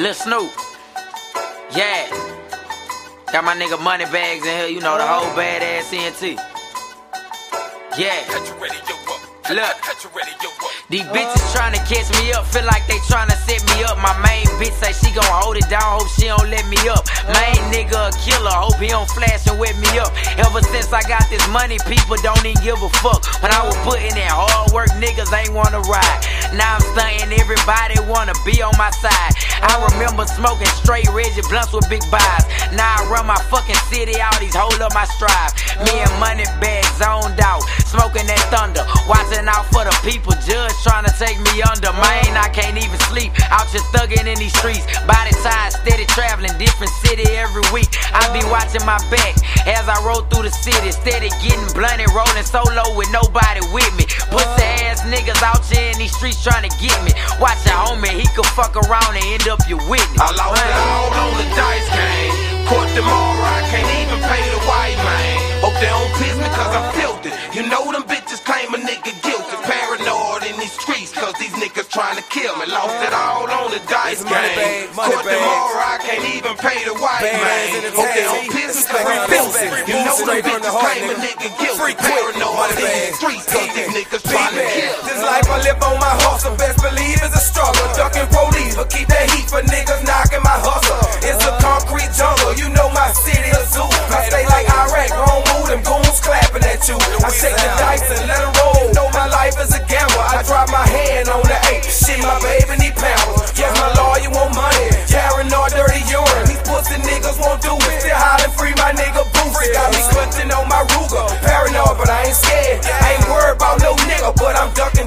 Lil Snupe. Yeah. Got my nigga money bags in here, you know, the whole badass CNT. Yeah. Look. These bitches tryna catch me up, feel like they tryna set me up. My main bitch say she gon' hold it down, hope she don't let me up. Main nigga a killer, hope he don't flash and wet me up. Ever since I got this money, people don't even give a fuck. When I was putting in hard work, niggas ain't wanna ride. Now I'm stunting, everybody wanna be on my side. I remember smoking straight Reggie blunts with big buys. Now I run my fucking city all these hold up my strive. Me and money bags zoned out, smoking that thunder, watching out for the people. Judge trying to take me under. Man, I can't even sleep. Out just thugging in these streets. Body size, steady traveling, different city every week. I be watching my back as I roll through the city. Steady getting blunt and rolling solo with nobody with me. Pussy niggas out here in these streets trying to get me. Watch a homie, he could fuck around and end up your witness. I lost it all on the dice game. Court tomorrow, I can't even pay the white man. Hope they don't piss me cause I'm filthy. You know them bitches claim a nigga guilty. Paranoid in these streets cause these niggas trying to kill me. Lost it all on the dice It's money game. bag, money Court bag. tomorrow, I can't even pay the white Bands man. Hope they don't piss me cause I'm filthy. You know them straight from the bitches claim a nigga. nigga guilty. Paranoid in these streets cause these niggas trying to kill me. Live on my hustle, best believe it's a struggle. Ducking police, but keep that heat for niggas knocking my hustle. It's a concrete jungle, you know my city a zoo. I stay like Iraq, wrong move, them goons clapping at you. I shake the dice and let let 'em roll. Know my life is a gamble. I drop my hand on the eight. Shit, my baby need power. Yes, my lawyer want money. Paranoid, dirty urine. These pussy niggas won't do it. Still hollering free my nigga Boosie. Got me clutching on my Ruger. Paranoid, but I ain't scared. I ain't worried about no nigga, but I'm ducking,